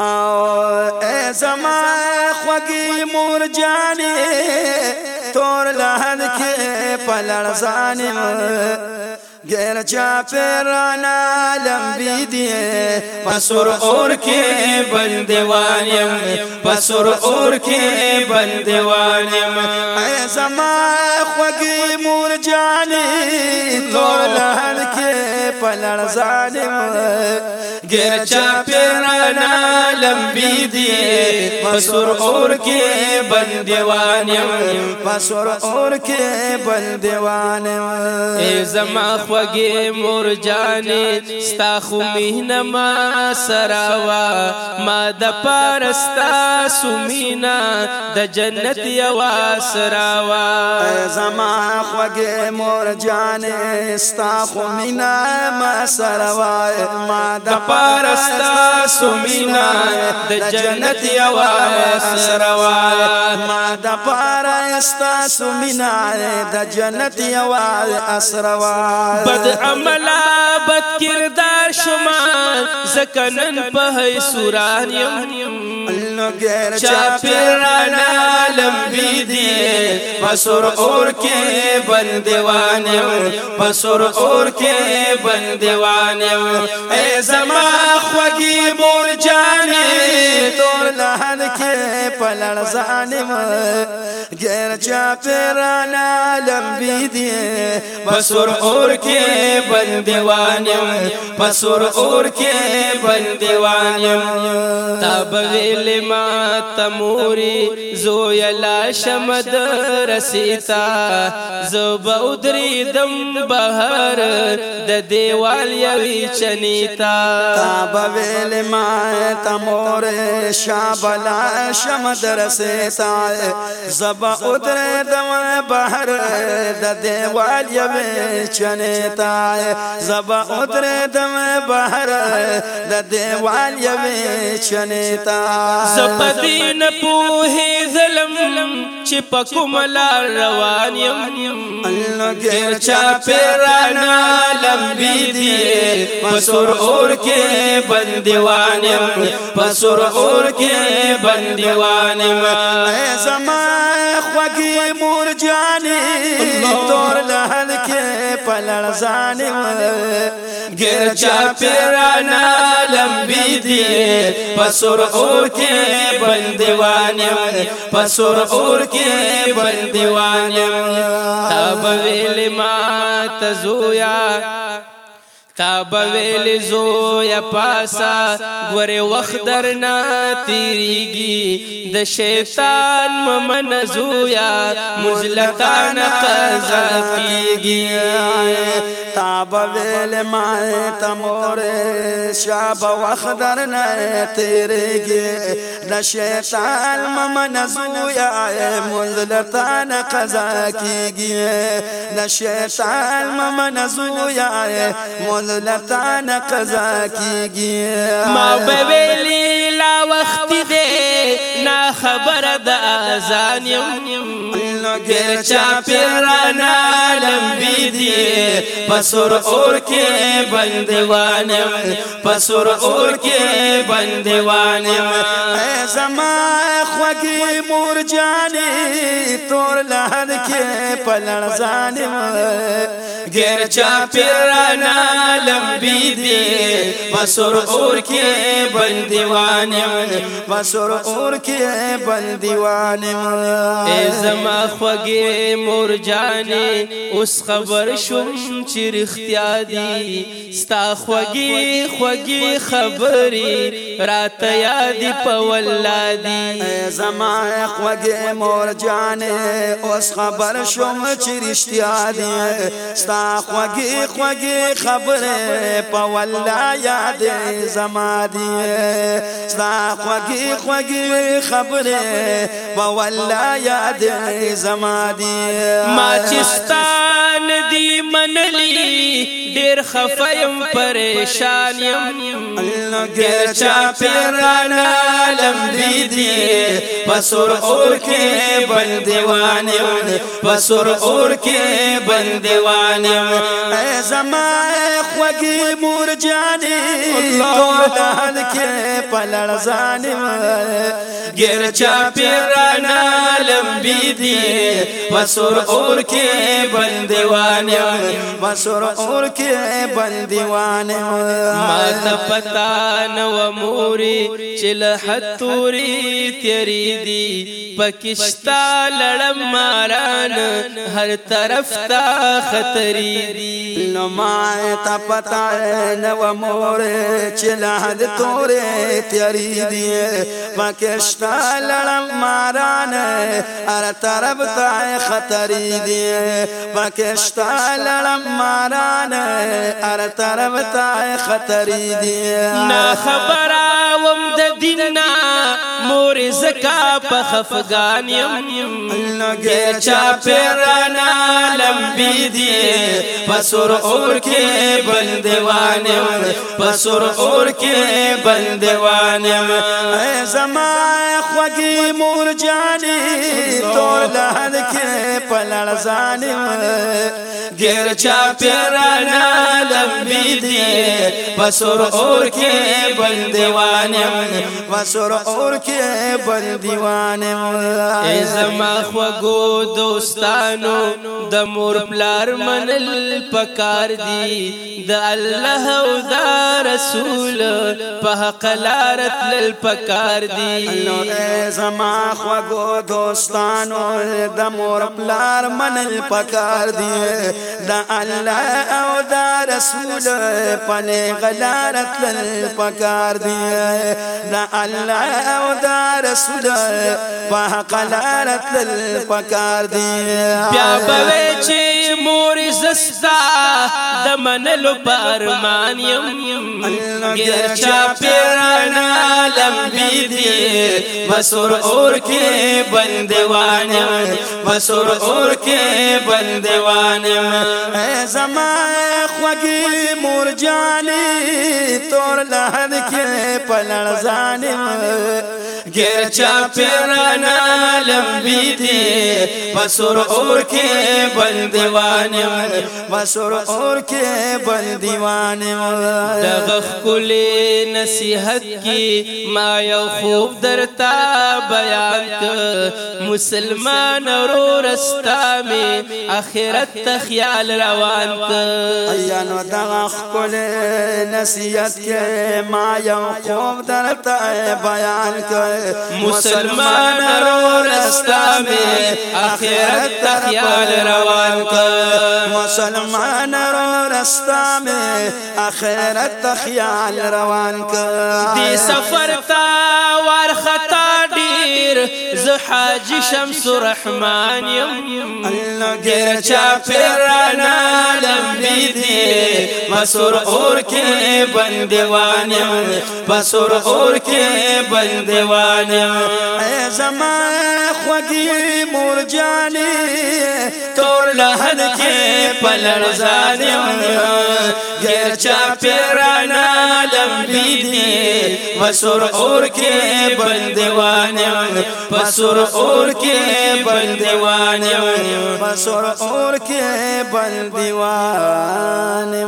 او اے زما خوږی مور جانې تور لحد کې پلړ ځانم غیر چا پیرانا لمبی دی پسور اور کې بندوانیم پسور اور کې بندوانیم اے زما خوږی مور جانې تور لحد کې پلړ ځانم ګر چا پیرانا لمبي دي پسور اور کې بندوان يم پسور اور کې بندوان اے زما خوږي مور جانې ستا خو مهنه ما سراوا ما د پرستا سمینا د جنت یوا سراوا زما خوږي مور جانې ستا خو مهنه ما سراوا ما د پار استا سمینا د جنت یوا سروا ما د پار استا سمینا د جنت یوا اسروا بد عملا بد کردار شما زکنن په سوران یم لګر چا پیرانا لمبی دی پسور اور کې بندوانم پسر اور کې بندوانم اے زما خوږی مور جانې تور لحن کې پلړ ځانم ګیر چا پیرانا لمبی دی پسور اور کې بل دیوانم پسور اور کې بل دیوانم تاب ویل ما تموري زو یلا شمد رسیتا زوب ودری دم بهر د دیوال یوی چنیتا تاب ویل ما تموري شابلا شمد رسیتا زبا اتر دوا بحر دا دیوال یوے چنیتا زبا اتر دوا بحر دا دیوال یوے چنیتا زبا دین پوہی ظلم چپا کملا روان یم اللہ گیر چاپی رانا لمبی دیئے پسر اور کے بندیوانیم یم پسر اور کے بندیوانیم یم اے زمان جانی دور لحل کے پلڑ زانی گر چا پیرانا لمبی دی پسور اور کے بندوانی پسور اور کے بندوانی تب ویل ما تزویا تاب ویل زو یا پاسا غره وخت درنا تیریږي د شیطان ممن زو یا مزلتان قزا کیږي تاب ویل مائے تمورے شاب وخدر نئے تیرے گے نشیتا علم منزویا منزلتان قضا کی گئے نشیتا علم منزویا منزلتان قضا کی گئے ما بیلی لا وقت دے نا خبر خبر د اذان يم ګر چا پیرانا لمبي دي پسور اور کې بندوان پسور اور کې بندوان اے زما خوږي مور جاني تور لهر کې پلړ ځانم ګیر چا پیرانا لمبی دی بسر اور کې بندیوان بسر اور کې بندیوان ای زما خوږی مور جانې اوس خبر شوم چې رښتیا دی ستا خوږی خوږی خبرې راته یادې په ولادي ای زما خوږی مور جانې اوس خبر شوم چې رښتیا دی ستا ستا خوږی خوږی خبره په والله یاد زما دی ستا خوږی خوږی خبره په والله یاد زما دی ما چستان دی منلی ډیر خفایم پریشان یم الله ګر چا پیران عالم دی دی پسور اور کے بل دیوانے پسور اور کے بل دیوانے اے زمانے خوږی مور جانې الله دان کې پلړ ځانم ګر چا پیرانا لمبي دي مسور اور کې بندوان مسور اور کې بندوان ما ته پتا نو موري چل حتوري تیری دي پکشتا لړم ماران هر طرف تا خطرې دي نو ما ته پتا نو مور تیاری لڑم ماران ار طرف تا لڑم ماران ار طرف تا نا زکا په خفغان يم لګي چا پیرانا لمبي دي پسور اور کې بندوان يم پسور اور کې بندوان يم زما خوږی مور جانې تور لحد کې پلړ ځانم غیر چا پیرانا لمبي دي وسور اور کې بل دیوانم وسور اور کې بل دیوانم ای زما خوږو دوستانو د مور پلار منل پکار دي د الله او د رسول په حق لارت لل پکار دي زما خو گو دوستانو د مور پلار منل پکار دی دا الله او دا رسول پنه غلارت تل پکار دی دا الله او دا رسول په غلار تل پکار دی بیا بوي چې مور زستا د منلو پر مان يم گر چا پیرانا لمبي دي بسر اور کے بندوان بسر اور کے بندوان اے زمان خوگی مور جانی تور لہد کے پلڑ زانی گیر چا پیرانا لمبی دی بسر اور کے بندوان بسر اور کې بل دیوانه دغخ خولې نصیحت کی ما یو خوب در تا بیان مسلمان رو رستا میں اخرت تا خیال روان تا ایانو دغخ دغه نصیحت کی ما یو خوب در تا بیان ک مسلمان رو رستا میں اخرت تا خیال روان تا مسلمان مسلمان رو رستا میں آخرت تخیال روان کر دی سفر تا خطا دی ز شمس رحمان الله غير شافر انا لم بيدي مسور اور کې بندوان یم بسور اور کې بندوان ای زما خوږی مور جانې تور لحد کې پلړ زانم غير شافر انا پسور اور کے بل دیوانیم پسور اور کے بل دیوانیم پسور اور کے بل دیوانیم